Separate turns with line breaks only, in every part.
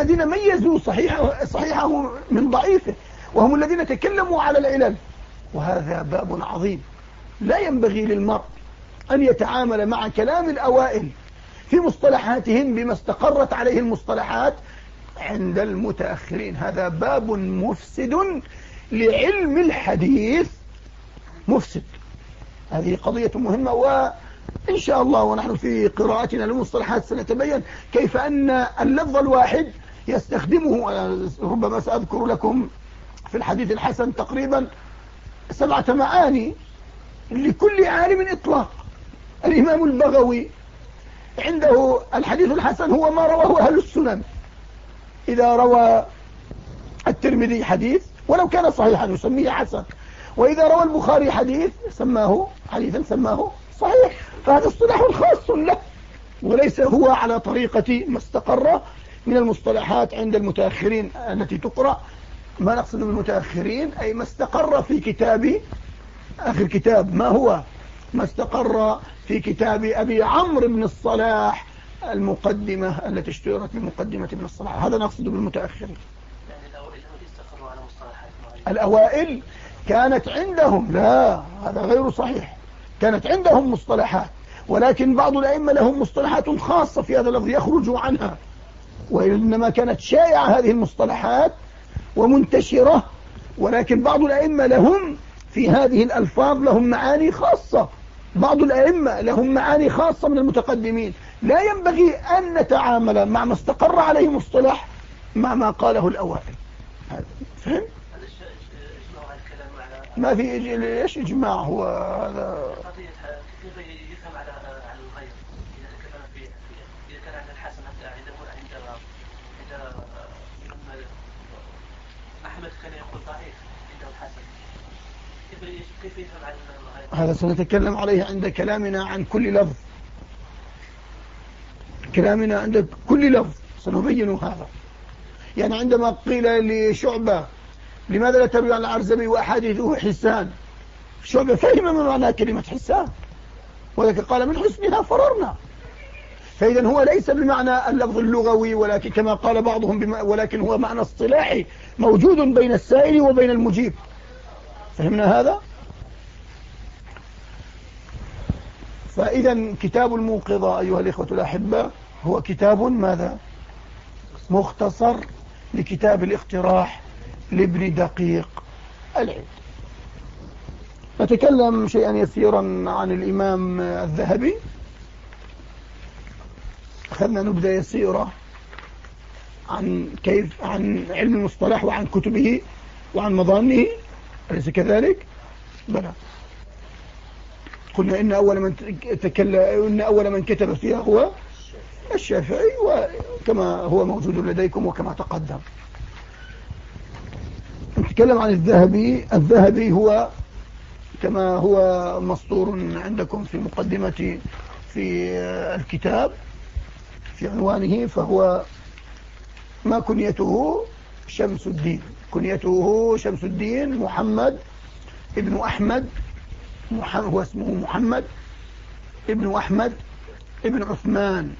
الذين ميزوا صحيحه, صحيحه من ضعيفه وهم الذين تكلموا على العلل. وهذا باب عظيم. لا ينبغي للمرء أن يتعامل مع كلام الأوائل في مصطلحاتهم بما استقرت عليه المصطلحات عند المتأخرين. هذا باب مفسد لعلم الحديث. مفسد. هذه قضية مهمة وإن شاء الله ونحن في قراءتنا للمصطلحات سنتبين كيف أن اللفظ الواحد يستخدمه ربما سأذكر لكم في الحديث الحسن تقريبا سبعة معاني لكل عالم إطلاق. الإمام البغوي عنده الحديث الحسن هو ما رواه أهل السنن. إذا روى الترمذي حديث ولو كان صحيحا يسميه حسن. وإذا روى البخاري حديث سماه حديثا سماه صحيح. فهذا اصطلاح خاص له وليس هو على طريقة ما استقر. من المصطلحات عند المتأخرين التي تقرأ. ما نقصد بالمتأخرين أي ما استقر في كتاب آخر كتاب. ما هو؟ ما استقر في كتاب أبي عمرو بن الصلاح المقدمة التي اشتهرت بمقدمة ابن الصلاح. هذا نقصد بالمتأخرين الأوائل كانت عندهم. لا هذا غير صحيح. كانت عندهم مصطلحات ولكن بعض الأئمة لهم مصطلحات خاصة في هذا اللفظ يخرجوا عنها. وإنما كانت شائعة هذه المصطلحات ومنتشرة ولكن بعض الأئمة لهم في هذه الألفاظ لهم معاني خاصة. بعض الأئمة لهم معاني خاصة من المتقدمين. لا ينبغي أن نتعامل مع ما استقر عليه مصطلح مع ما قاله الأوائل. فهم؟ ما في إيش إجماع هو؟ هذا يفهم على على الغير اذا تكلم في اذا كان عند الحسن عنده عند عند احمد كان يقول ضعيف عنده الحسن كيف يفهم على الغير هذا سنتكلم عليه عند كلامنا عن كل لفظ. كلامنا عند كل لفظ سنبين هذا. يعني عندما قيل لشعبة لماذا لا تروي عن العرزمي وأحاديثه حسان؟ شعبة فهم من معنى كلمة حسان. ولكن قال من حسنها فررنا. فإذا هو ليس بمعنى اللفظ اللغوي ولكن كما قال بعضهم ولكن هو معنى اصطلاحي موجود بين السائل وبين المجيب. فهمنا هذا؟ فإذا كتاب الموقظة أيها الإخوة الأحبة هو كتاب ماذا؟ مختصر لكتاب الاقتراح لابن دقيق العيد. نتكلم شيئا يسيرا عن الإمام الذهبي. أخذنا نبذة يسيرة عن كيف عن علم المصطلح وعن كتبه وعن مظانه. أليس كذلك؟ بلى. قلنا إن أول من تكلم إن أول من كتب فيها هو الشافعي وكما هو موجود لديكم وكما تقدم. نتكلم عن الذهبي. الذهبي هو كما هو مسطور عندكم في مقدمة في الكتاب في عنوانه فهو ما كنيته شمس الدين. كنيته شمس الدين محمد ابن أحمد هو اسمه محمد ابن أحمد ابن عثمان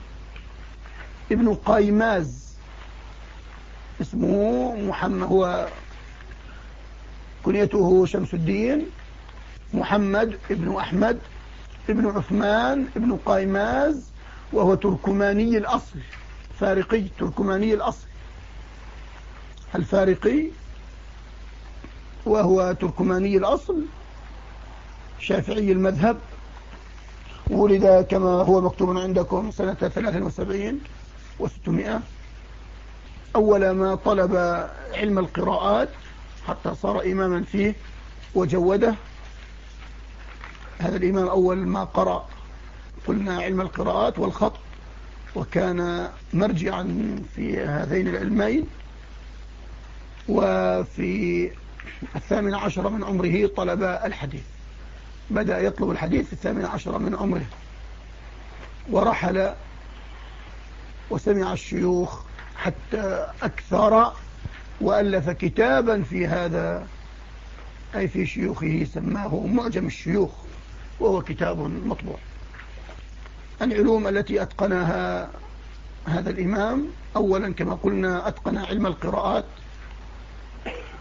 ابن قايماز اسمه محمد هو كنيته شمس الدين محمد ابن أحمد ابن عثمان ابن قايماز وهو تركماني الأصل فارقي تركماني الأصل. الفارقي وهو تركماني الأصل شافعي المذهب ولد كما هو مكتوب عندكم سنة 73 و600 أول ما طلب علم القراءات حتى صار إماما فيه وجوده. هذا الإمام أول ما قرأ قلنا علم القراءات والخط وكان مرجعا في هذين العلمين. وفي الثامن عشر من عمره طلب الحديث. بدأ يطلب الحديث في الثامن عشر من عمره. ورحل وسمع الشيوخ حتى أكثر وألف كتابا في هذا أي في شيوخه سماه معجم الشيوخ وهو كتاب مطبوع. العلوم التي أتقنها هذا الإمام أولا كما قلنا أتقن علم القراءات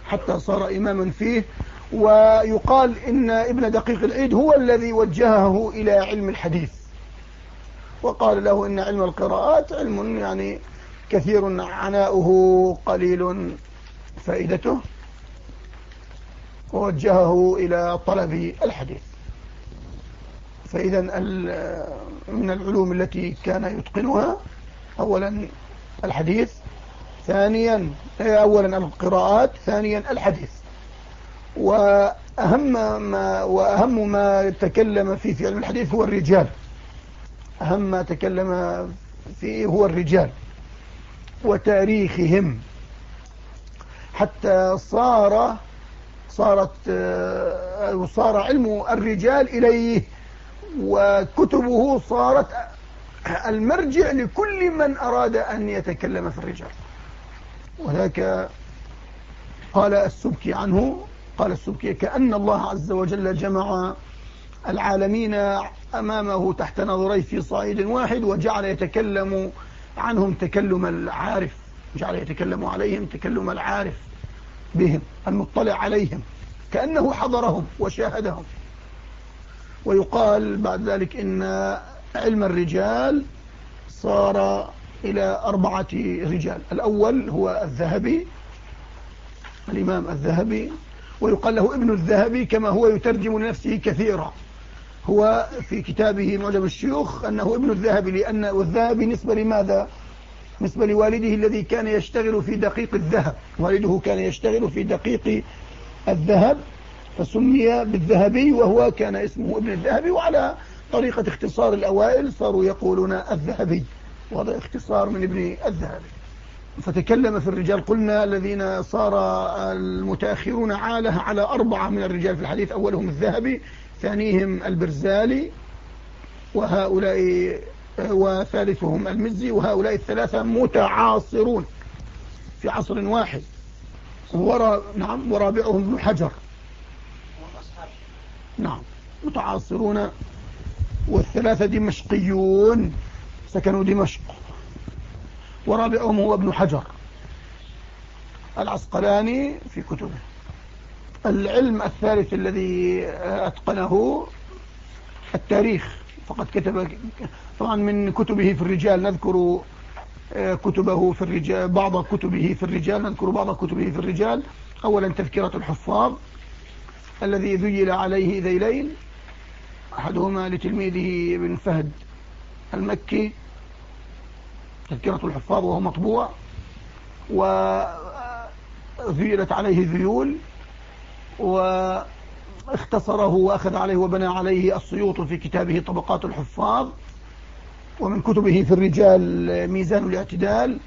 حتى صار إماما فيه ويقال إن ابن دقيق العيد هو الذي وجهه إلى علم الحديث. وقال له إن علم القراءات علم يعني كثير عناؤه قليل فائدته. ووجهه إلى طلب الحديث. فإذا من العلوم التي كان يتقنها أولا الحديث ثانيا أولا القراءات ثانيا الحديث. وأهم ما, وأهم ما تكلم فيه في علم الحديث هو الرجال. أهم ما تكلم فيه هو الرجال وتاريخهم. حتى صار صارت صار علم الرجال إليه وكتبه صارت المرجع لكل من أراد أن يتكلم في الرجال. وذاك قال السبكي عنه قال السبكي كأن الله عز وجل جمع العالمين أمامه تحت نظري في صعيد واحد وجعل يتكلم عنهم تكلم العارف جعل يتكلم عليهم تكلم العارف بهم المطلع عليهم كأنه حضرهم وشاهدهم. ويقال بعد ذلك إن علم الرجال صار إلى أربعة رجال. الأول هو الذهبي الإمام الذهبي ويقال له ابن الذهبي كما هو يترجم لنفسه كثيرا. هو في كتابه معجم الشيوخ أنه ابن الذهبي لأن والذهبي نسبة لماذا؟ نسبة لوالده الذي كان يشتغل في دقيق الذهب. والده كان يشتغل في دقيق الذهب فسمي بالذهبي وهو كان اسمه ابن الذهبي وعلى طريقة اختصار الأوائل صاروا يقولون الذهبي. وهذا اختصار من ابن الذهبي فتكلم في الرجال قلنا الذين صار المتأخرون عالة على أربعة من الرجال في الحديث أولهم الذهبي ثانيهم البرزالي وهؤلاء وثالثهم المزي وهؤلاء الثلاثة متعاصرون في عصر واحد. ورا نعم ورابعهم ابن حجر. نعم متعاصرون. والثلاثة دمشقيون. سكنوا دمشق. ورابعهم هو ابن حجر. العسقلاني في كتبه. العلم الثالث الذي أتقنه التاريخ. فقد كتب طبعا من كتبه في الرجال نذكر آه، كتبه في الرجال بعض كتبه في الرجال نذكر بعض كتبه في الرجال. أولا تذكرة الحفاظ الذي ذيل عليه ذيلين. أحدهما لتلميذه ابن فهد المكي. تذكرة الحفاظ وهو مطبوع وذيلت عليه ذيول واختصره وأخذ عليه وبنى عليه السيوط في كتابه طبقات الحفاظ ومن كتبه في الرجال ميزان الاعتدال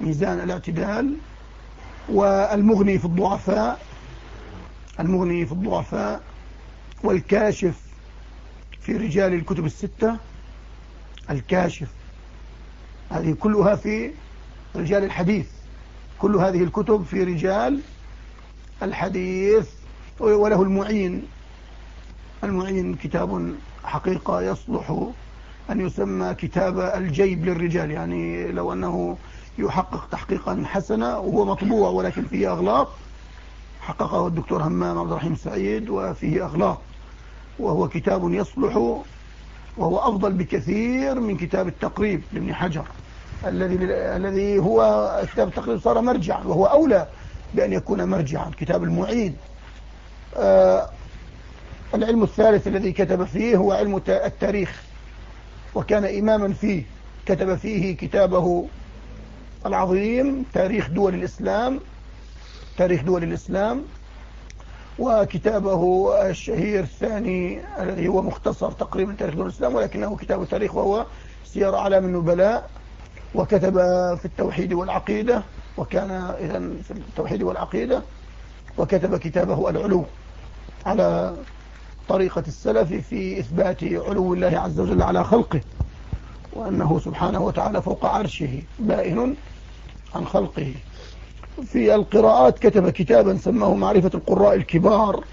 ميزان الاعتدال والمغني في الضعفاء المغني في الضعفاء والكاشف في رجال الكتب الستة الكاشف هذه كلها في رجال الحديث كل هذه الكتب في رجال الحديث وله المعين. المعين كتاب حقيقة يصلح أن يسمى كتاب الجيب للرجال يعني لو أنه يحقق تحقيقا حسنا وهو مطبوع ولكن فيه أغلاط حققه الدكتور همام عبد الرحيم سعيد وفيه أغلاط. وهو كتاب يصلح وهو أفضل بكثير من كتاب التقريب لابن حجر. الذي الذي هو كتاب التقريب صار مرجعا وهو أولى بأن يكون مرجعا كتاب المعيد. آه العلم الثالث الذي كتب فيه هو علم التاريخ وكان إماما فيه. كتب فيه كتابه العظيم تاريخ دول الإسلام تاريخ دول الإسلام وكتابه الشهير الثاني الذي هو مختصر تقريبا تاريخ دول الإسلام ولكنه كتاب تاريخ وهو سير علام النبلاء. وكتب في التوحيد والعقيدة وكان إذا في التوحيد والعقيدة وكتب كتابه العلو على طريقة السلف في إثبات علو الله عز وجل على خلقه وأنه سبحانه وتعالى فوق عرشه بائن عن خلقه. في القراءات كتب كتابا سماه معرفة القراء الكبار.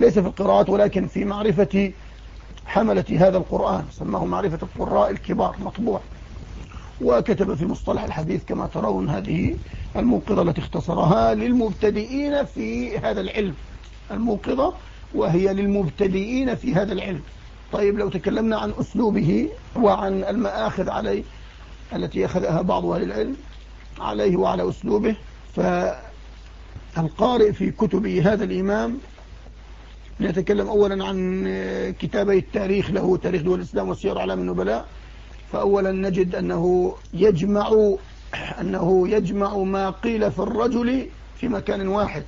ليس في القراءات ولكن في معرفة حملة هذا القرآن سماه معرفة القراء الكبار مطبوع. وكتب في مصطلح الحديث كما ترون هذه الموقظة التي اختصرها للمبتدئين في هذا العلم. الموقظة وهي للمبتدئين في هذا العلم. طيب لو تكلمنا عن أسلوبه وعن المآخذ عليه التي أخذها بعض أهل العلم عليه وعلى أسلوبه فالقارئ في كتبه هذا الإمام نتكلم أولا عن كتابي التاريخ له تاريخ دول الإسلام وسير علام النبلاء فأولا نجد أنه يجمع أنه يجمع ما قيل في الرجل في مكان واحد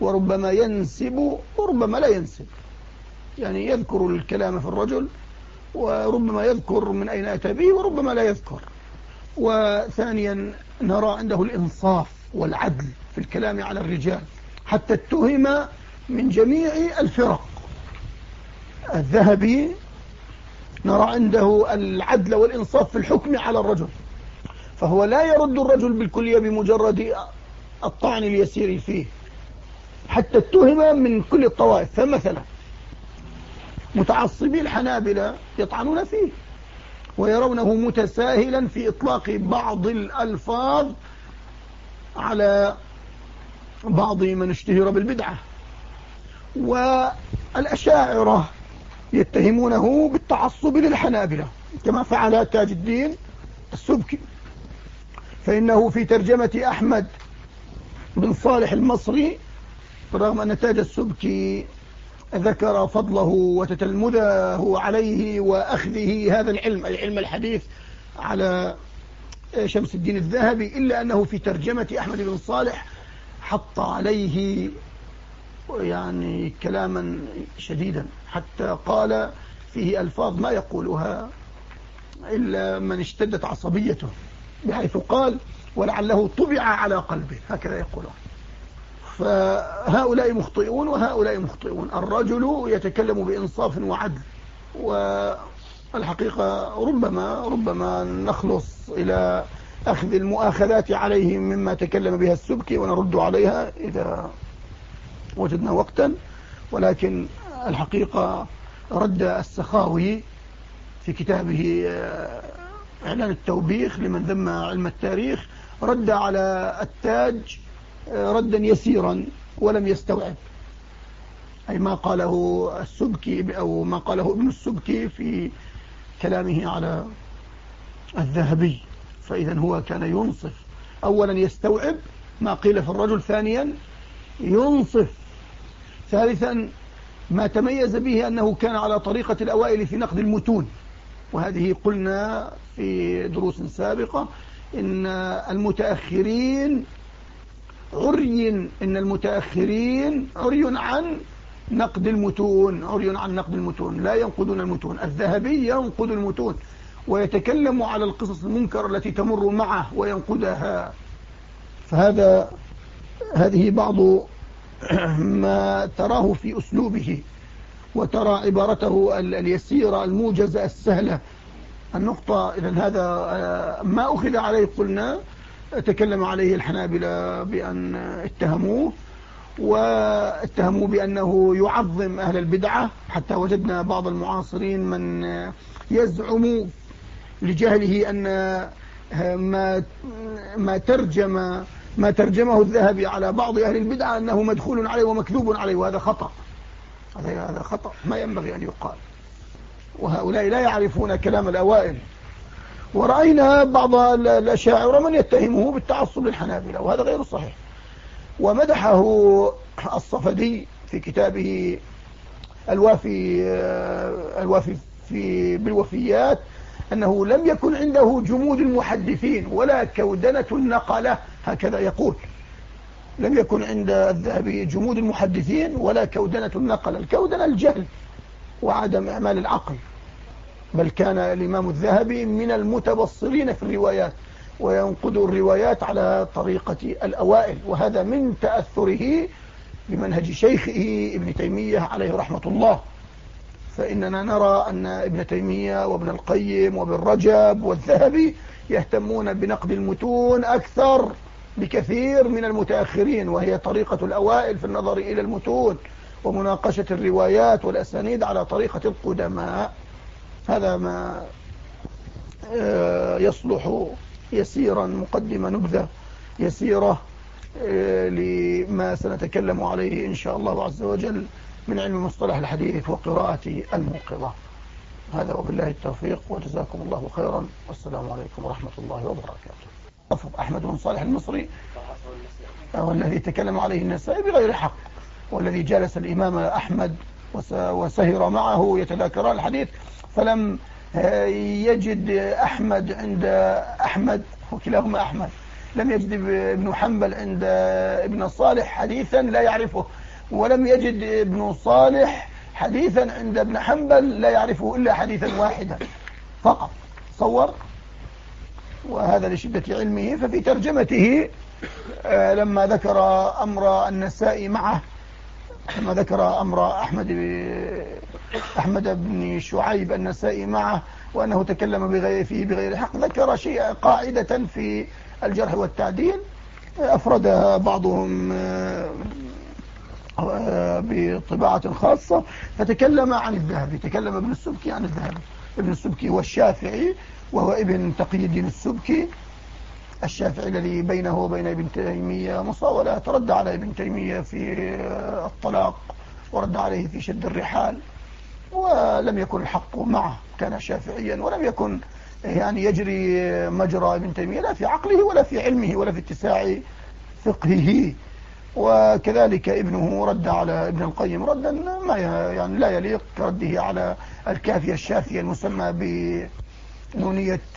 وربما ينسب وربما لا ينسب. يعني يذكر الكلام في الرجل وربما يذكر من أين أتى به وربما لا يذكر. وثانيا نرى عنده الإنصاف والعدل في الكلام على الرجال حتى اتهم من جميع الفرق. الذهبي نرى عنده العدل والإنصاف في الحكم على الرجل. فهو لا يرد الرجل بالكلية بمجرد الطعن اليسير فيه. حتى اتهم من كل الطوائف. فمثلا متعصبي الحنابلة يطعنون فيه. ويرونه متساهلا في إطلاق بعض الألفاظ على بعض من اشتهر بالبدعة. والأشاعرة يتهمونه بالتعصب للحنابلة كما فعل تاج الدين السبكي. فإنه في ترجمة أحمد بن صالح المصري برغم أن تاج السبكي ذكر فضله وتتلمذه عليه وأخذه هذا العلم أي علم الحديث على شمس الدين الذهبي إلا أنه في ترجمة أحمد بن صالح حط عليه يعني كلاما شديدا حتى قال فيه ألفاظ ما يقولها إلا من اشتدت عصبيته بحيث قال ولعله طبع على قلبه هكذا يقولون فهؤلاء مخطئون وهؤلاء مخطئون. الرجل يتكلم بإنصاف وعدل والحقيقة ربما ربما نخلص إلى أخذ المؤاخذات عليه مما تكلم بها السبكي ونرد عليها إذا وجدنا وقتا ولكن الحقيقة رد السخاوي في كتابه آه، إعلان التوبيخ لمن ذم علم التاريخ رد على التاج آه، ردا يسيرا ولم يستوعب. أي ما قاله السبكي أو ما قاله ابن السبكي في كلامه على الذهبي. فإذا هو كان ينصف. أولا يستوعب ما قيل في الرجل ثانيا ينصف. ثالثا ما تميز به أنه كان على طريقة الأوائل في نقد المتون. وهذه قلنا في دروس سابقة إن المتأخرين عري إن المتأخرين عري عن نقد المتون عري عن نقد المتون. لا ينقدون المتون. الذهبي ينقد المتون ويتكلم على القصص المنكرة التي تمر معه وينقدها. فهذا هذه بعض ما تراه في أسلوبه وترى عبارته اليسيرة الموجزة السهلة. النقطة إذا هذا آه، ما أخذ عليه قلنا تكلم عليه الحنابلة بأن اتهموه واتهموا بأنه يعظم أهل البدعة. حتى وجدنا بعض المعاصرين من يزعم لجهله أن ما ما ترجم ما ترجمه الذهبي على بعض أهل البدعة أنه مدخول عليه ومكذوب عليه وهذا خطأ. هذا خطأ. ما ينبغي أن يقال. وهؤلاء لا يعرفون كلام الأوائل. ورأينا بعض الأشاعر من يتهمه بالتعصب للحنابلة وهذا غير صحيح. ومدحه الصفدي في كتابه الوافي الوافي في بالوفيات أنه لم يكن عنده جمود المحدثين ولا كودنة النقلة. هكذا يقول. لم يكن عند الذهبي جمود المحدثين ولا كودنة النقلة الكودنة الجهل وعدم إعمال العقل. بل كان الإمام الذهبي من المتبصرين في الروايات وينقد الروايات على طريقة الأوائل. وهذا من تأثره بمنهج شيخه ابن تيمية عليه رحمة الله. فإننا نرى أن ابن تيمية وابن القيم وابن رجب والذهبي يهتمون بنقد المتون أكثر بكثير من المتأخرين وهي طريقة الأوائل في النظر إلى المتون ومناقشة الروايات والأسانيد على طريقة القدماء. هذا ما آه، يصلح يسيرا مقدمة نبذة يسيرة آه، لما سنتكلم عليه إن شاء الله عز وجل من علم مصطلح الحديث وقراءة الموقظة. هذا وبالله التوفيق وجزاكم الله خيرا. والسلام عليكم ورحمة الله وبركاته. أحمد بن صالح المصري والذي تكلم عليه النسائي بغير حق والذي جلس الإمام أحمد وسهر معه يتذاكران الحديث فلم آه، يجد أحمد عند أحمد وكلاهما أحمد. لم يجد ابن حنبل عند ابن صالح حديثا لا يعرفه ولم يجد ابن صالح حديثا عند ابن حنبل لا يعرفه إلا حديثا واحدا. فقط. صور؟ وهذا لشدة علمه ففي ترجمته آه، لما ذكر أمر النساء معه لما ذكر أمر أحمد أحمد بن شعيب النسائي معه وأنه تكلم بغير فيه بغير حق ذكر شيء قاعدة في الجرح والتعديل أفردها بعضهم آه، بطباعة خاصة فتكلم عن الذهبي تكلم ابن السبكي عن الذهبي ابن السبكي والشافعي وهو ابن تقي الدين السبكي الشافعي الذي بينه وبين ابن تيمية مصاولة ترد على ابن تيمية في الطلاق ورد عليه في شد الرحال ولم يكن الحق معه كان شافعيا ولم يكن يعني يجري مجرى ابن تيمية لا في عقله ولا في علمه ولا في اتساع فقهه. وكذلك ابنه رد على ابن القيم ردا ما يعني لا يليق كرده على الكافية الشافية المسمى بنونية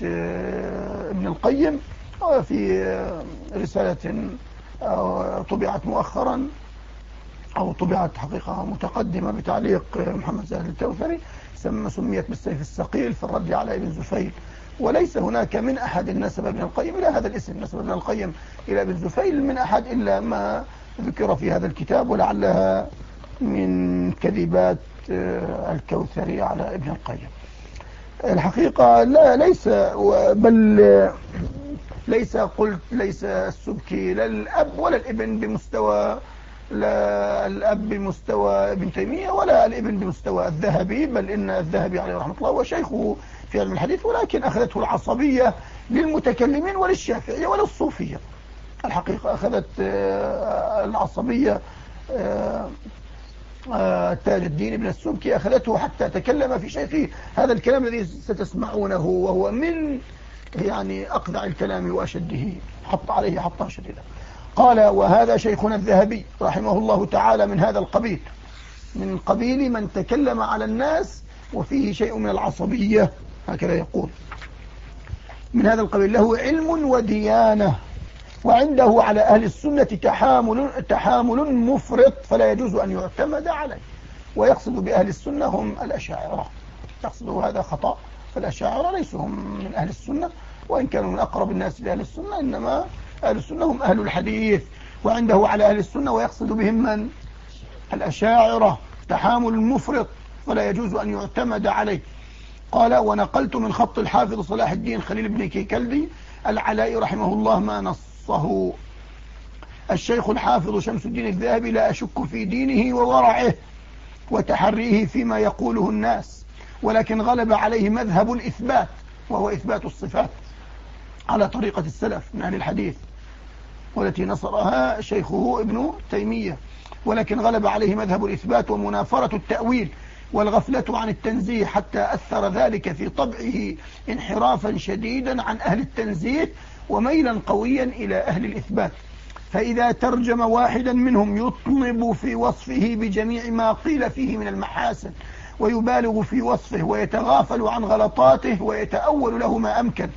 آه، ابن القيم وفي رسالة طبعت مؤخرا أو طبعت حقيقة متقدمة بتعليق محمد زاهد الكوثري سميت بالسيف الثقيل في الرد على ابن زفيل. وليس هناك من أحد نسب ابن القيم إلى هذا الاسم. نسب ابن القيم إلى ابن زفيل من أحد إلا ما ذكر في هذا الكتاب ولعلها من كذبات الكوثري على ابن القيم. الحقيقة لا ليس بل ليس قلت ليس السبكي لا الأب ولا الابن بمستوى لا الأب بمستوى ابن تيمية ولا الابن بمستوى الذهبي بل إن الذهبي عليه رحمة الله هو شيخه في علم الحديث ولكن أخذته العصبية للمتكلمين وللشافعية وللصوفية. الحقيقة أخذت آه، العصبية آه، تاج الدين ابن السبكي أخذته حتى تكلم في شيخه. هذا الكلام الذي ستسمعونه وهو من يعني أقذع الكلام وأشده. حط عليه حطا شديدا. قال وهذا شيخنا الذهبي رحمه الله تعالى من هذا القبيل. من قبيل من تكلم على الناس وفيه شيء من العصبية. هكذا يقول. من هذا القبيل له علم وديانة. وعنده على أهل السنة تحامل, تحامل مفرط فلا يجوز أن يعتمد عليه. ويقصد بأهل السنة هم الأشاعرة. يقصد هذا خطأ فالأشاعرة ليسوا هم من أهل السنة. وإن كانوا من أقرب الناس لأهل السنة إنما أهل السنة هم أهل الحديث. وعنده على أهل السنة ويقصد بهم من؟ الأشاعرة. تحامل مفرط فلا يجوز أن يعتمد عليه. قال ونقلت من خط الحافظ صلاح الدين خليل بن كيكلدي العلاء رحمه الله ما نصه الشيخ الحافظ شمس الدين الذهبي لا أشك في دينه وورعه وتحريه فيما يقوله الناس ولكن غلب عليه مذهب الإثبات وهو إثبات الصفات على طريقة السلف من أهل الحديث والتي نصرها شيخه ابن تيمية. ولكن غلب عليه مذهب الإثبات ومنافرة التأويل والغفلة عن التنزيه حتى أثر ذلك في طبعه انحرافا شديدا عن أهل التنزيه وميلا قويا إلى أهل الإثبات. فإذا ترجم واحدا منهم يطلب في وصفه بجميع ما قيل فيه من المحاسن ويبالغ في وصفه ويتغافل عن غلطاته ويتأول له ما أمكن.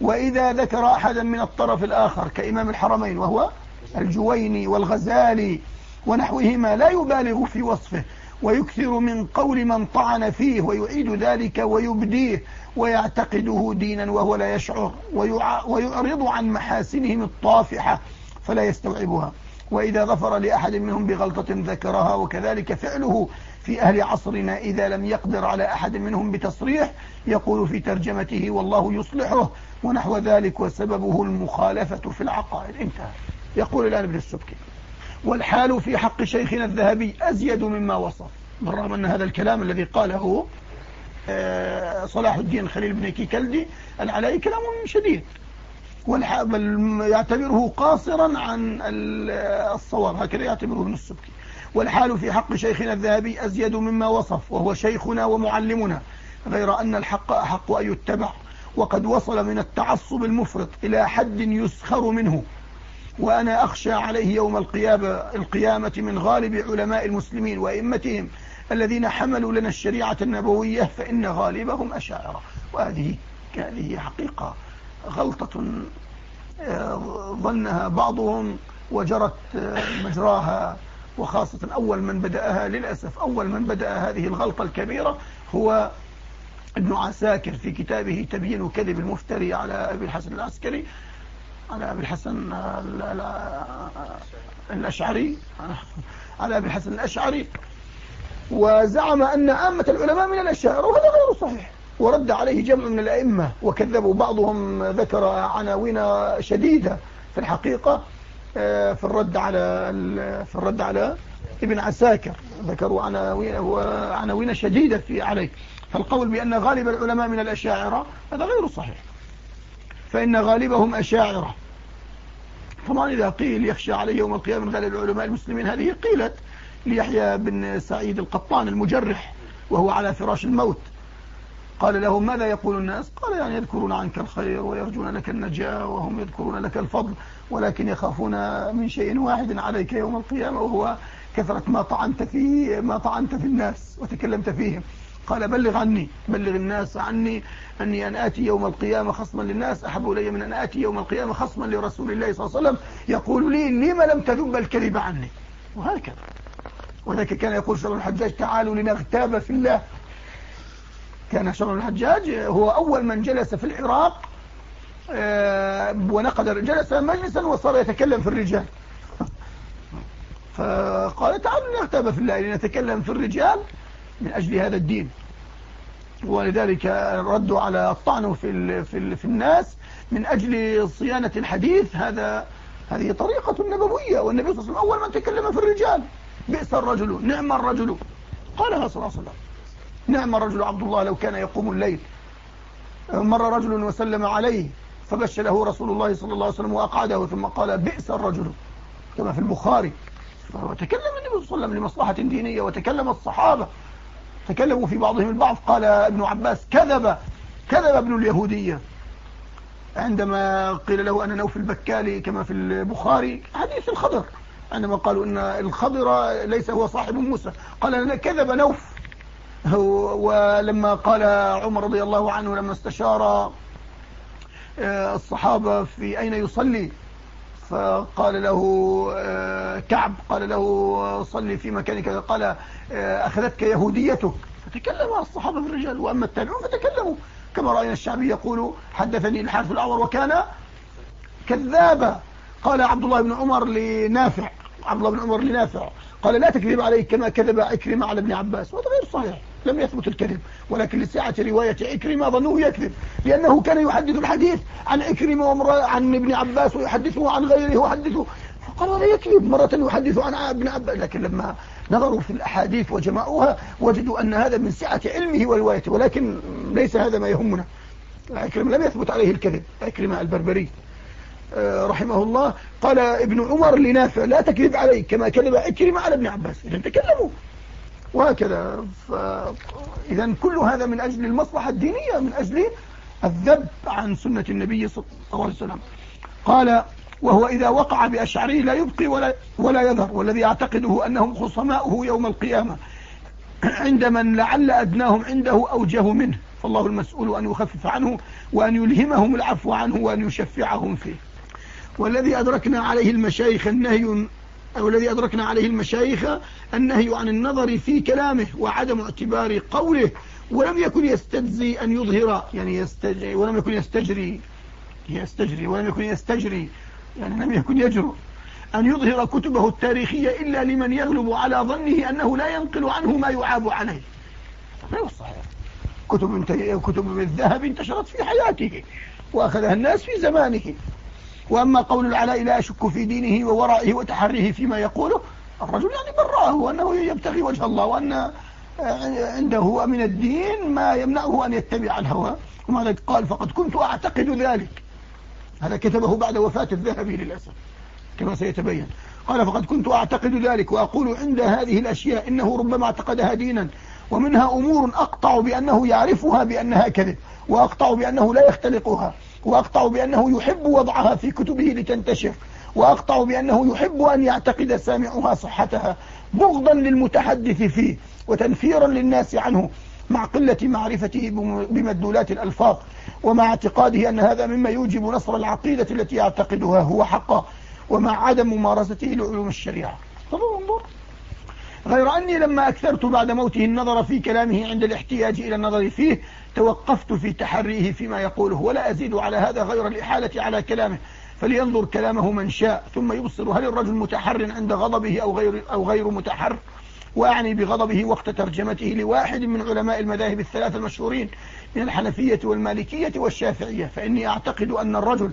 وإذا ذكر أحدا من الطرف الآخر كإمام الحرمين وهو الجويني والغزالي ونحوهما لا يبالغ في وصفه. ويكثر من قول من طعن فيه ويعيد ذلك ويبديه ويعتقده دينا وهو لا يشعر ويعرض عن محاسنهم الطافحة فلا يستوعبها. وإذا ظفر لأحد منهم بغلطة ذكرها وكذلك فعله في أهل عصرنا إذا لم يقدر على أحد منهم بتصريح يقول في ترجمته والله يصلحه ونحو ذلك وسببه المخالفة في العقائد. انتهى. يقول الآن ابن السبكي. والحال في حق شيخنا الذهبي أزيد مما وصف. بالرغم أن هذا الكلام الذي قاله آه، صلاح الدين خليل بن كيكلدي العلائي كلام شديد يعتبره قاصرا عن الصواب هكذا يعتبره ابن السبكي. والحال في حق شيخنا الذهبي أزيد مما وصف وهو شيخنا ومعلمنا غير أن الحق أحق أن يتبع وقد وصل من التعصب المفرط إلى حد يسخر منه. وأنا أخشى عليه يوم القيامة, القيامة من غالب علماء المسلمين وإمتهم الذين حملوا لنا الشريعة النبوية فإن غالبهم أشاعرة وهذه هذه حقيقة غلطة آه، ظنها بعضهم وجرت آه، مجراها. وخاصة أول من بدأها للأسف أول من بدأ هذه الغلطة الكبيرة هو ابن عساكر في كتابه تبيين كذب المفتري على أبي الحسن العسكري. على أبي الحسن الأشعري. على أبي الحسن الأشعري. وزعم أن عامة العلماء من الأشاعرة وهذا غير صحيح. ورد عليه جمع من الأئمة وكذبوا بعضهم ذكر عناوين شديدة في الحقيقة آه، في الرد على في الرد على ابن عساكر. ذكروا عناوين عناوين شديدة في عليه. فالقول بأن غالب العلماء من الأشاعرة هذا غير صحيح. فإن غالبهم أشاعرة. طبعا إذا قيل يخشى عليه يوم القيامة من غالب العلماء المسلمين؟ هذه قيلت ليحيى بن سعيد القطان المجرح وهو على فراش الموت. قال لهم ماذا يقول الناس؟ قال يعني يذكرون عنك الخير ويرجون لك النجاة وهم يذكرون لك الفضل ولكن يخافون من شيء واحد عليك يوم القيامة وهو كثرة ما طعنت في ما طعنت في الناس وتكلمت فيهم. قال بلغ عني بلغ الناس عني أني أن آتي يوم القيامة خصما للناس أحب إلي من أن آتي يوم القيامة خصما لرسول الله صلى الله عليه وسلم. يقول لي لما لم تذب الكذب عني؟ وهكذا. وذلك كان يقول شر الحجاج تعالوا لنغتاب في الله. كان شر الحجاج هو أول من جلس في العراق آه، ونقد جلس مجلسا وصار يتكلم في الرجال. فقال تعالوا نغتاب في الله لنتكلم في الرجال. من أجل هذا الدين. ولذلك ردوا على الطعن في في في الناس من أجل صيانة الحديث هذا هذه طريقة نبوية والنبي صلى الله عليه وسلم أول من تكلم في الرجال بئس الرجل نعم الرجل. قالها صلى الله عليه وسلم نعم الرجل عبد الله لو كان يقوم الليل. مر رجل وسلم عليه فبش له رسول الله صلى الله عليه وسلم وأقعده ثم قال بئس الرجل. كما في البخاري وتكلم النبي صلى الله عليه وسلم لمصلحة دينية وتكلم الصحابة. تكلموا في بعضهم البعض قال ابن عباس كذب كذب ابن اليهودية. عندما قيل له أنا نوف البكالي كما في البخاري حديث الخضر. عندما قالوا أن الخضر ليس هو صاحب موسى قال كذب نوف. ولما قال عمر رضي الله عنه لما استشار آه، الصحابة في أين يصلي فقال له آه، كعب قال له صلي في مكانك. قال آه، أخذتك يهوديتك. فتكلم الصحابة في الرجال وأما التابعون فتكلموا. كما رأينا الشعبي يقول حدثني الحارث الأعور وكان كذابا قال عبد الله بن عمر لنافع. عبد الله بن عمر لنافع. قال لا تكذب عليه كما كذب عكرمة على ابن عباس. وهذا غير صحيح. لم يثبت الكذب. ولكن لسعة رواية عكرمة ظنوه يكذب. لأنه كان يحدث الحديث عن عكرمة عن ابن عباس ويحدثه عن غيره ويحدثه. فقال هذا يكذب. مرة يحدث عن ابن عباس. لكن لما نظروا في الأحاديث وجمعوها وجدوا أن هذا من سعة علمه وروايته. ولكن ليس هذا ما يهمنا. عكرمة لم يثبت عليه الكذب. عكرمة البربري آه، رحمه الله قال ابن عمر لنافع لا تكذب علي كما كذب عكرمة على ابن عباس. إذا تكلموا. وهكذا. إذا كل هذا من أجل المصلحة الدينية من أجل الذب عن سنة النبي صلى الله عليه وسلم. قال وهو إذا وقع بأشعره لا يبقي ولا, ولا يذر والذي يعتقده أنهم خصماؤه يوم القيامة. عند من لعل أدناهم عنده أوجه منه. فالله المسؤول أن يخفف عنه وأن يلهمهم العفو عنه وأن يشفعهم فيه. والذي أدركنا عليه المشايخ النهي أو الذي أدركنا عليه المشايخ النهي عن النظر في كلامه وعدم اعتبار قوله ولم يكن يستجزي أن يظهر يعني يستجري ولم يكن يستجري يستجري ولم يكن يستجري يعني لم يكن يجرؤ أن يظهر كتبه التاريخية إلا لمن يغلب على ظنه أنه لا ينقل عنه ما يعاب عليه. غير صحيح؟ كتب كتب الذهب انتشرت في حياته وأخذها الناس في زمانه. وأما قول العلاء لا أشك في دينه وورائه وتحريه فيما يقوله الرجل يعني براه وأنه يبتغي وجه الله وأن عنده من الدين ما يمنعه أن يتبع الهوى. ومع ذلك؟ قال فقد كنت أعتقد ذلك. هذا كتبه بعد وفاة الذهبي للأسف كما سيتبين. قال فقد كنت أعتقد ذلك وأقول عند هذه الأشياء إنه ربما اعتقدها دينا ومنها أمور أقطع بأنه يعرفها بأنها كذب وأقطع بأنه لا يختلقها. وأقطع بأنه يحب وضعها في كتبه لتنتشر وأقطع بأنه يحب أن يعتقد سامعها صحتها بغضا للمتحدث فيه وتنفيرا للناس عنه مع قلة معرفته بمدلولات الألفاظ ومع اعتقاده أن هذا مما يوجب نصر العقيدة التي يعتقدها هو حقا ومع عدم ممارسته لعلوم الشريعة. انظر. غير أني لما أكثرت بعد موته النظر في كلامه عند الاحتياج إلى النظر فيه توقفت في تحريه فيما يقوله ولا أزيد على هذا غير الإحالة على كلامه فلينظر كلامه من شاء ثم يبصر هل الرجل متحر عند غضبه أو غير, أو غير متحر؟ وأعني بغضبه وقت ترجمته لواحد من علماء المذاهب الثلاثة المشهورين من الحنفية والمالكية والشافعية فإني أعتقد أن الرجل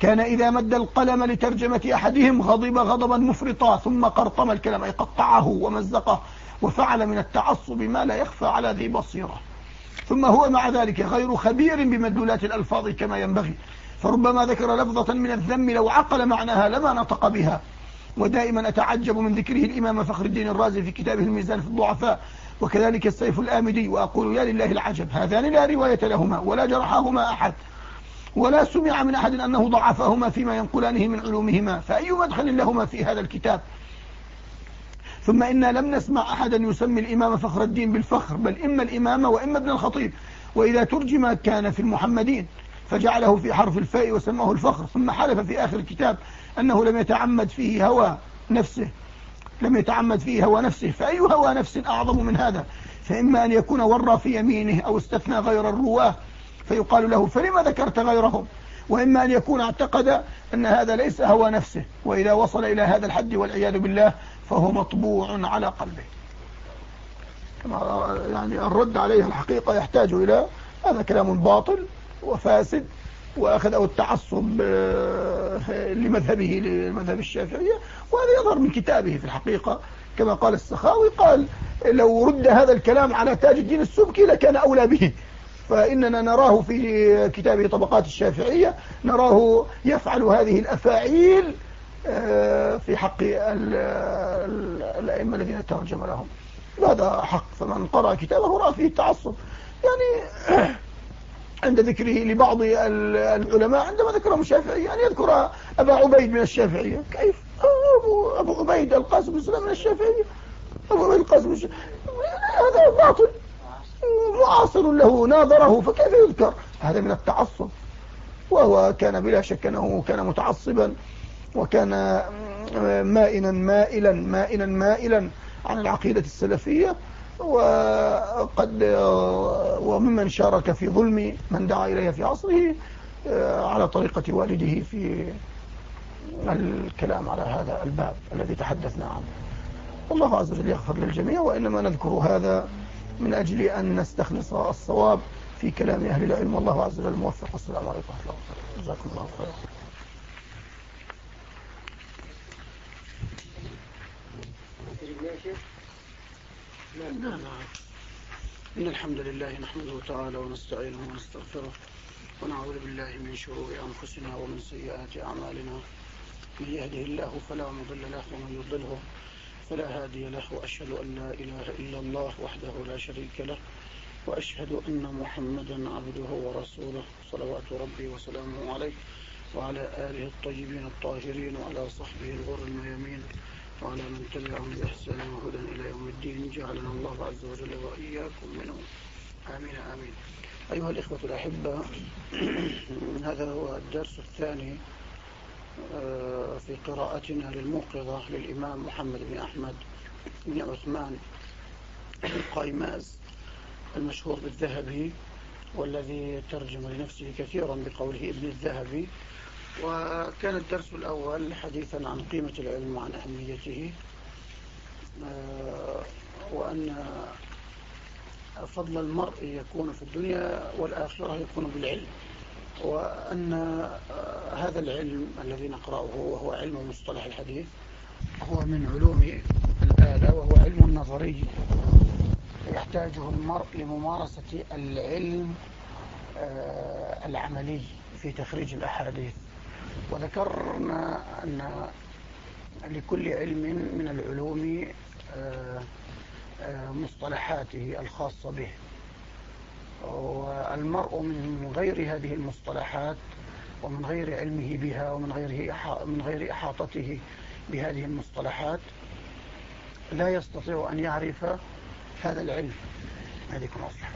كان إذا مد القلم لترجمة أحدهم غضب غضبا مفرطا ثم قرطم الكلام أي قطعه ومزقه وفعل من التعصب ما لا يخفى على ذي بصيرة. ثم هو مع ذلك غير خبير بمدلولات الألفاظ كما ينبغي. فربما ذكر لفظة من الذم لو عقل معناها لما نطق بها. ودائما أتعجب من ذكره الإمام فخر الدين الرازي في كتابه الميزان في الضعفاء وكذلك السيف الآمدي وأقول يا لله العجب هذان لا رواية لهما ولا جرحهما أحد. ولا سمع من أحد أنه ضعفهما فيما ينقلانه من علومهما فأي مدخل لهما في هذا الكتاب؟ ثم إنا لم نسمع أحدا يسمي الإمام فخر الدين بالفخر بل إما الإمام وإما ابن الخطيب. وإذا ترجم كان في المحمدين فجعله في حرف الفاء وسماه الفخر ثم حلف في آخر الكتاب أنه لم يتعمد فيه هوى نفسه لم يتعمد فيه هوى نفسه. فأي هوى نفس أعظم من هذا؟ فإما أن يكون ورى في يمينه أو استثنى غير الرواة فيقال له فلما ذكرت غيرهم؟ وإما أن يكون اعتقد أن هذا ليس هوى نفسه وإذا وصل إلى هذا الحد والعياذ بالله فهو مطبوع على قلبه. يعني الرد عليه الحقيقة يحتاج إلى هذا كلام باطل وفاسد وأخذ التعصب آه، لمذهبه لمذهب الشافعية وهذا يظهر من كتابه في الحقيقة. كما قال السخاوي قال لو رد هذا الكلام على تاج الدين السبكي لكان أولى به. فإننا نراه في كتابه طبقات الشافعية نراه يفعل هذه الأفاعيل آه، في حق الأئمة الذين ترجم لهم. هذا حق فمن قرأ كتابه رأى فيه التعصب. يعني عند ذكره لبعض العلماء عندما ذكرهم الشافعية أن يذكر أبا عبيد من الشافعية. كيف؟ أبو, أبو عبيد القاسم بن من الشافعية. أبو عبيد القاسم هذا باطل. معاصر له ناظره فكيف يذكر؟ هذا من التعصب. وهو كان بلا شك أنه كان متعصبا وكان مائنا مائلا مائلا مائلا عن العقيدة السلفية. وقد وممن شارك في ظلم من دعا إليها في عصره على طريقة والده في الكلام على هذا الباب الذي تحدثنا عنه. الله عز وجل يغفر للجميع وإنما نذكر هذا من أجل أن نستخلص الصواب في كلام أهل العلم. والله عز وجل موفق. والسلام عليكم ورحمة الله وبركاته. جزاكم الله خيرا. إن الحمد لله نحمده تعالى ونستعينه ونستغفره ونعوذ بالله من شرور أنفسنا ومن سيئات أعمالنا. من يهده الله فلا مضل له ومن يضله فلا هادي له وأشهد أن لا إله إلا الله وحده لا شريك له وأشهد أن محمدا عبده ورسوله. صلوات ربي وسلامه عليه وعلى آله الطيبين الطاهرين وعلى صحبه الغر الميامين وعلى من تبعهم بإحسان وهدى إلى يوم الدين. جعلنا الله عز وجل وإياكم منهم. آمين آمين. أيها الإخوة الأحبة هذا هو الدرس الثاني في قراءتنا للموقظة للإمام محمد بن أحمد بن عثمان القايماز المشهور بالذهبي والذي ترجم لنفسه كثيرا بقوله ابن الذهبي. وكان الدرس الأول حديثا عن قيمة العلم وعن أهميته آه، وأن فضل المرء يكون في الدنيا والآخرة يكون بالعلم. وأن آه، هذا العلم الذي نقرأه وهو علم مصطلح الحديث هو من علوم الآلة وهو علم نظري. يحتاجه المرء لممارسة العلم آه، العملي في تخريج الأحاديث. وذكرنا أن لكل علم من العلوم آه، مصطلحاته الخاصة به. والمرء من غير هذه المصطلحات ومن غير علمه بها ومن غير من غير إحاطته بهذه المصطلحات لا يستطيع أن يعرف هذا العلم. هذيكم أصلح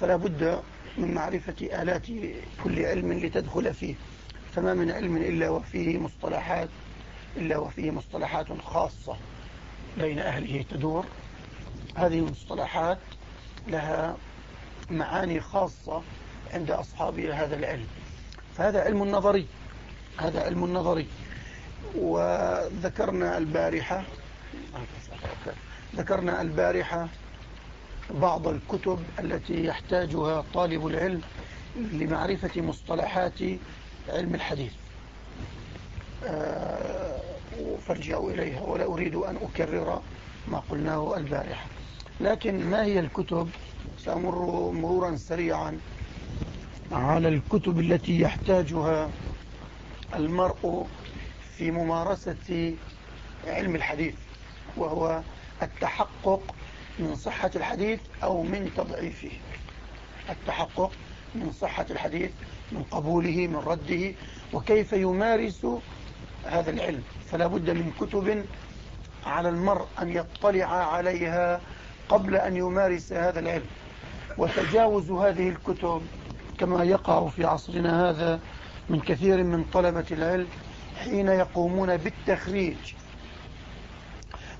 فلا بد من معرفة آلات كل علم لتدخل فيه. فما من علم إلا وفيه مصطلحات إلا وفيه مصطلحات خاصة بين أهله تدور. هذه المصطلحات لها معاني خاصة عند أصحاب هذا العلم. فهذا علم نظري هذا علم نظري. وذكرنا البارحة ذكرنا البارحة بعض الكتب التي يحتاجها طالب العلم لمعرفة مصطلحات علم الحديث. آه، فارجعوا إليها ولا أريد أن أكرر ما قلناه البارحة. لكن ما هي الكتب؟ سأمر مرورا سريعا. على الكتب التي يحتاجها المرء في ممارسة علم الحديث وهو التحقق من صحة الحديث أو من تضعيفه. التحقق من صحة الحديث من قبوله من رده وكيف يمارس هذا العلم. فلا بد من كتب على المرء أن يطلع عليها قبل أن يمارس هذا العلم. وتجاوز هذه الكتب كما يقع في عصرنا هذا من كثير من طلبة العلم حين يقومون بالتخريج.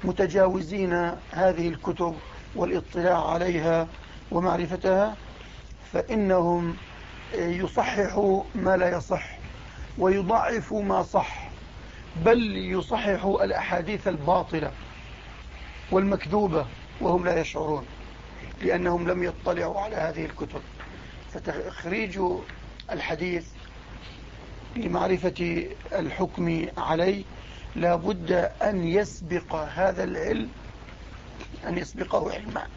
متجاوزين هذه الكتب والاطلاع عليها ومعرفتها فإنهم يصححوا ما لا يصح ويضعفوا ما صح بل يصححوا الأحاديث الباطلة والمكذوبة. وهم لا يشعرون لأنهم لم يطلعوا على هذه الكتب. فتخريج الحديث لمعرفة الحكم عليه لا بد أن يسبق هذا العلم أن يسبقه علمان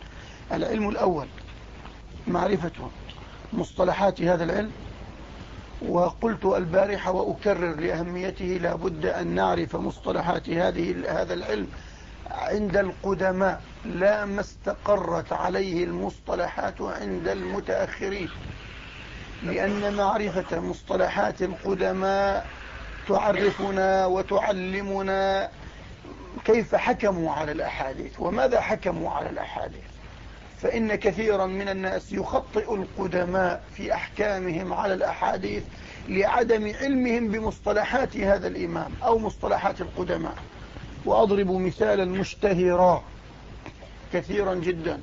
العلم الأول معرفة مصطلحات هذا العلم. وقلت البارحة وأكرر لأهميته لا بد أن نعرف مصطلحات هذه هذا العلم عند القدماء لا ما استقرت عليه المصطلحات عند المتأخرين. لأن معرفة مصطلحات القدماء تعرفنا وتعلمنا كيف حكموا على الأحاديث وماذا حكموا على الأحاديث. فإن كثيرا من الناس يخطئ القدماء في أحكامهم على الأحاديث لعدم علمهم بمصطلحات هذا الإمام أو مصطلحات القدماء. وأضرب مثالا مشتهرا كثيرا جدا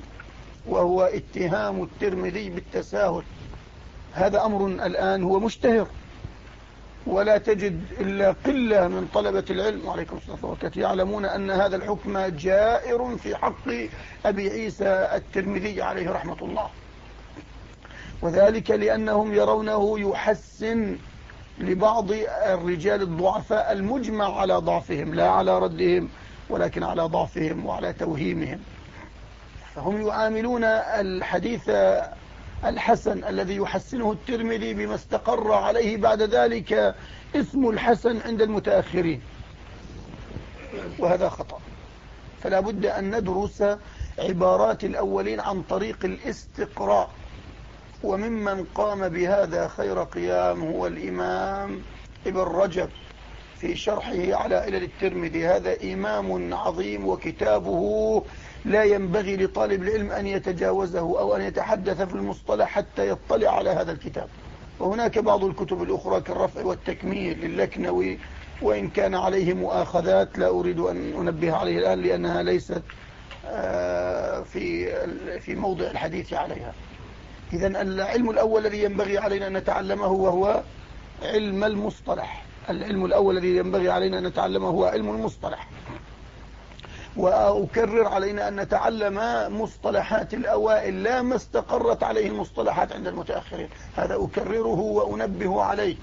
وهو اتهام الترمذي بالتساهل. هذا أمر الآن هو مشتهر ولا تجد إلا قلة من طلبة العلم. وعليكم السلام وبركاته. يعلمون أن هذا الحكم جائر في حق أبي عيسى الترمذي عليه رحمة الله. وذلك لأنهم يرونه يحسن لبعض الرجال الضعفاء المجمع على ضعفهم لا على ردهم ولكن على ضعفهم وعلى توهيمهم. فهم يعاملون الحديث الحسن الذي يحسنه الترمذي بما استقر عليه بعد ذلك اسم الحسن عند المتأخرين. وهذا خطأ. فلا بد أن ندرس عبارات الأولين عن طريق الاستقراء. وممن قام بهذا خير قيام هو الإمام ابن رجب في شرحه على إلى الترمذي. هذا إمام عظيم وكتابه لا ينبغي لطالب العلم أن يتجاوزه أو أن يتحدث في المصطلح حتى يطلع على هذا الكتاب. وهناك بعض الكتب الأخرى كالرفع والتكميل للكنوي وإن كان عليه مؤاخذات لا أريد أن أنبه عليه الآن لأنها ليست آه، في في موضع الحديث عليها. إذا العلم الأول الذي ينبغي علينا أن نتعلمه وهو علم المصطلح. العلم الأول الذي ينبغي علينا أن نتعلمه هو علم المصطلح. وأكرر علينا أن نتعلم مصطلحات الأوائل لا ما استقرت عليه المصطلحات عند المتأخرين. هذا أكرره وأنبه عليه.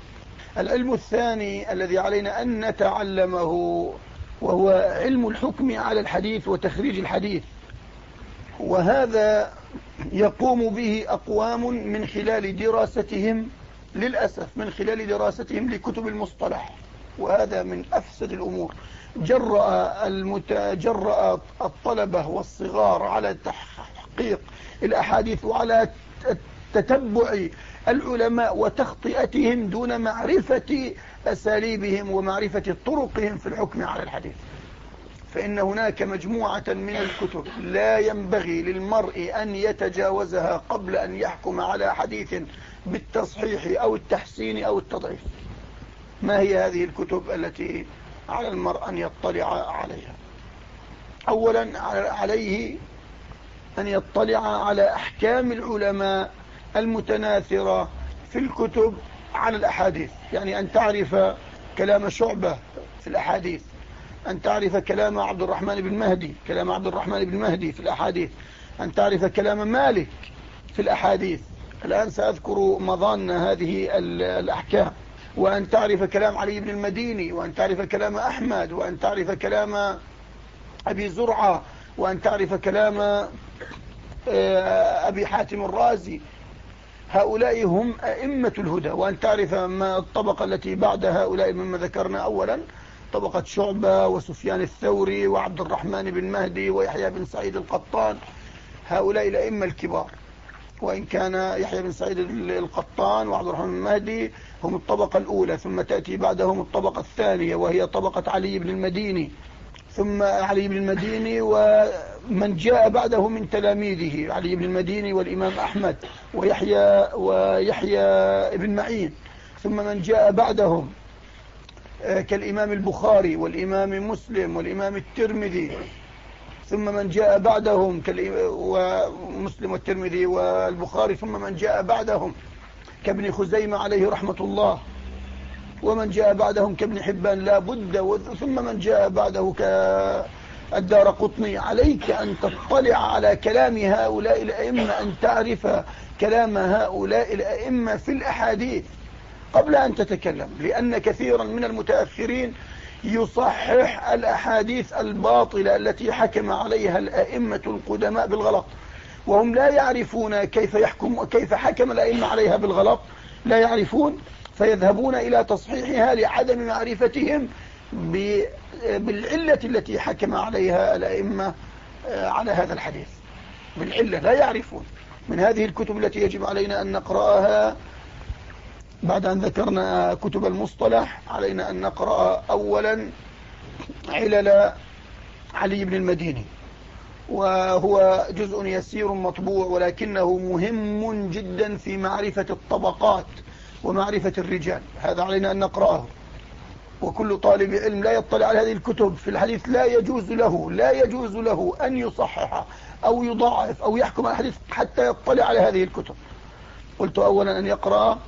العلم الثاني الذي علينا أن نتعلمه وهو علم الحكم على الحديث وتخريج الحديث. وهذا يقوم به أقوام من خلال دراستهم للأسف من خلال دراستهم لكتب المصطلح. وهذا من أفسد الأمور. جرأ, المتجرأ الطلبة والصغار على تحقيق الأحاديث وعلى تتبع العلماء وتخطئتهم دون معرفة أساليبهم ومعرفة طرقهم في الحكم على الحديث. فإن هناك مجموعة من الكتب لا ينبغي للمرء أن يتجاوزها قبل أن يحكم على حديث بالتصحيح أو التحسين أو التضعيف. ما هي هذه الكتب التي على المرء أن يطلع عليها؟ أولا عليه أن يطلع على أحكام العلماء المتناثرة في الكتب على الأحاديث. يعني أن تعرف كلام شعبة في الأحاديث. أن تعرف كلام عبد الرحمن بن مهدي كلام عبد الرحمن بن مهدي في الأحاديث. أن تعرف كلام مالك في الأحاديث. الآن سأذكر مظان هذه الأحكام. وأن تعرف كلام علي بن المديني وأن تعرف كلام أحمد وأن تعرف كلام أبي زرعة وأن تعرف كلام آه، أبي حاتم الرازي. هؤلاء هم أئمة الهدى. وأن تعرف ما الطبقة التي بعد هؤلاء مما ذكرنا أولا طبقة شعبة وسفيان الثوري وعبد الرحمن بن مهدي ويحيى بن سعيد القطان. هؤلاء الأئمة الكبار. وإن كان يحيى بن سعيد القطان وعبد الرحمن بن مهدي هم الطبقة الأولى ثم تأتي بعدهم الطبقة الثانية وهي طبقة علي بن المديني. ثم علي بن المديني ومن جاء بعده من تلاميذه علي بن المديني والإمام أحمد ويحيى, ويحيى بن معين. ثم من جاء بعدهم كالإمام البخاري والإمام مسلم والإمام الترمذي. ثم من جاء بعدهم ومسلم والترمذي والبخاري. ثم من جاء بعدهم كابن خزيمة عليه رحمة الله. ومن جاء بعدهم كابن حبان لا بد ثم من جاء بعده كالدار قطني. عليك أن تطلع على كلام هؤلاء الأئمة أن تعرف كلام هؤلاء الأئمة في الأحاديث. قبل أن تتكلم لأن كثيرا من المتأخرين يصحح الأحاديث الباطلة التي حكم عليها الأئمة القدماء بالغلط. وهم لا يعرفون كيف يحكم كيف حكم الأئمة عليها بالغلط. لا يعرفون فيذهبون إلى تصحيحها لعدم معرفتهم بالعلة التي حكم عليها الأئمة آه، على هذا الحديث. بالعلة لا يعرفون. من هذه الكتب التي يجب علينا أن نقرأها بعد أن ذكرنا كتب المصطلح علينا أن نقرأ أولا علل علي بن المديني. وهو جزء يسير مطبوع ولكنه مهم جدا في معرفة الطبقات ومعرفة الرجال. هذا علينا أن نقرأه. وكل طالب علم لا يطلع على هذه الكتب في الحديث. لا يجوز له لا يجوز له أن يصحح أو يضاعف أو يحكم الحديث حتى يطلع على هذه الكتب. قلت أولا أن يقرأ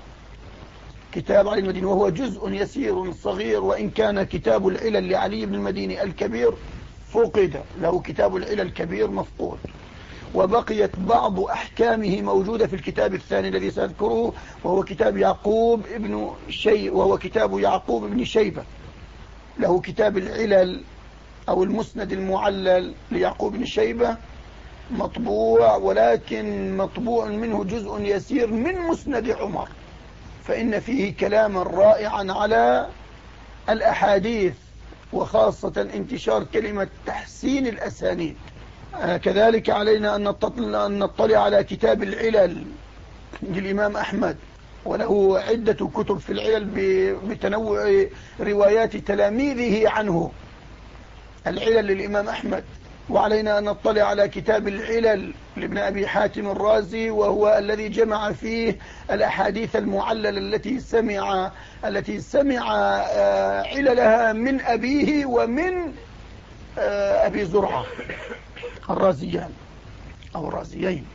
كتاب علي المديني وهو جزء يسير صغير وإن كان كتاب العلل لعلي بن المديني الكبير فقد له كتاب العلل الكبير مفقود. وبقيت بعض أحكامه موجودة في الكتاب الثاني الذي سأذكره وهو كتاب يعقوب ابن شي وهو كتاب يعقوب ابن شيبة. له كتاب العلل أو المسند المعلل ليعقوب بن شيبة مطبوع ولكن مطبوع منه جزء يسير من مسند عمر. فإن فيه كلاما رائعا على الأحاديث وخاصة انتشار كلمة تحسين الأسانيد. آه، كذلك علينا أن نطلع على كتاب العلل للإمام أحمد وله عدة كتب في العلل بتنوع روايات تلاميذه عنه. العلل للإمام أحمد وعلينا أن نطلع على كتاب العلل لابن أبي حاتم الرازي وهو الذي جمع فيه الأحاديث المعللة التي سمع التي سمع آه، عللها من أبيه ومن آه، أبي زرعة الرازيان أو الرازيين.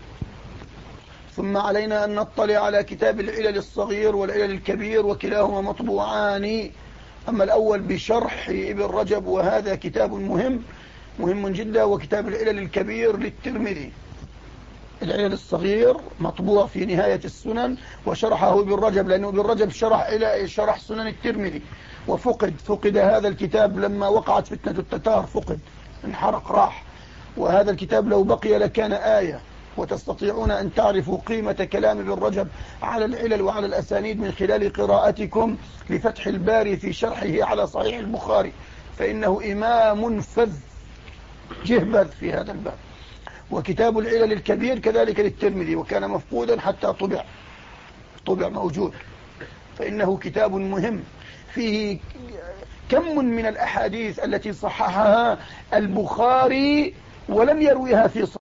ثم علينا أن نطلع على كتاب العلل الصغير والعلل الكبير وكلاهما مطبوعان. أما الأول بشرح ابن رجب وهذا كتاب مهم. مهم جدا وكتاب العلل الكبير للترمذي. العلل الصغير مطبوع في نهاية السنن وشرحه ابن رجب لأنه ابن رجب شرح إلى شرح سنن الترمذي. وفقد فقد هذا الكتاب لما وقعت فتنة التتار فقد. انحرق راح. وهذا الكتاب لو بقي لكان آية. وتستطيعون أن تعرفوا قيمة كلام ابن رجب على العلل وعلى الأسانيد من خلال قراءتكم لفتح الباري في شرحه على صحيح البخاري. فإنه إمام فذ. جهبذ في هذا الباب. وكتاب العلل الكبير كذلك للترمذي وكان مفقودا حتى طبع. طبع موجود. فإنه كتاب مهم. فيه كم من الأحاديث التي صححها البخاري ولم يرويها في صحيح